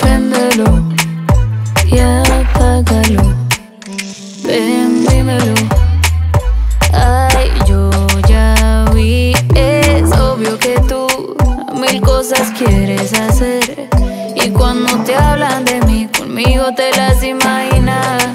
Préndelo y apágalo. Ven, dímelo. Ay, yo ya vi. Es obvio que tú mil cosas quieres hacer. Y cuando te hablan de mí, conmigo te las imaginas.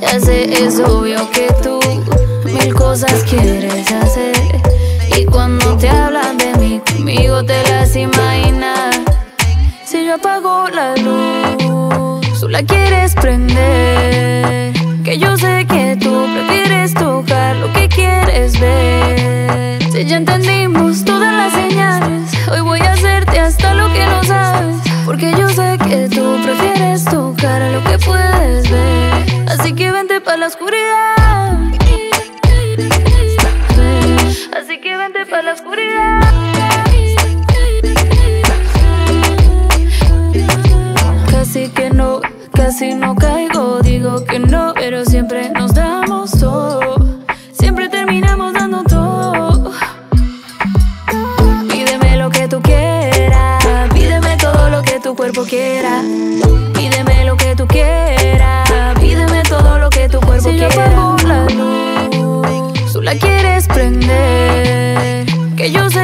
Ya sé, es obvio que tú mil cosas quieres hacer. Y cuando te hablan de mí, conmigo te las imaginas. Si yo apago la luz, tú la quieres prender. Que yo sé que tú prefieres tocar lo que quieres ver. Si ya entendimos todas las señales, hoy voy a hacerte hasta lo que no sabes. Porque yo sé que tú prefieres tocar lo que puedes ver. Así que vente para la oscuridad. No caigo. Digo que no, pero siempre nos damos todo. Siempre terminamos dando todo. Pídeme lo que tú quieras. Pídeme todo lo que tu cuerpo quiera. Pídeme lo que tú quieras. Pídeme todo lo que tu cuerpo quiera. Si yo apago la luz, tú la quieres prender. Que yo sé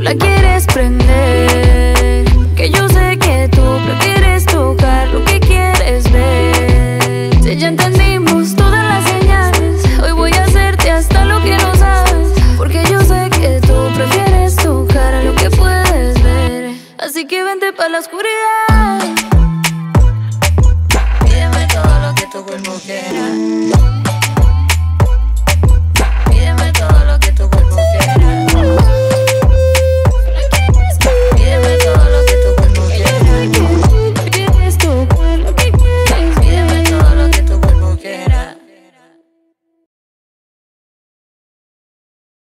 La quieres prender, que yo sé que tú prefieres tocar lo que quieres ver. Si ya entendimos todas las señales, hoy voy a hacerte hasta lo que no sabes, porque yo sé que tú prefieres tocar a lo que puedes ver. Así que vente para la oscuridad.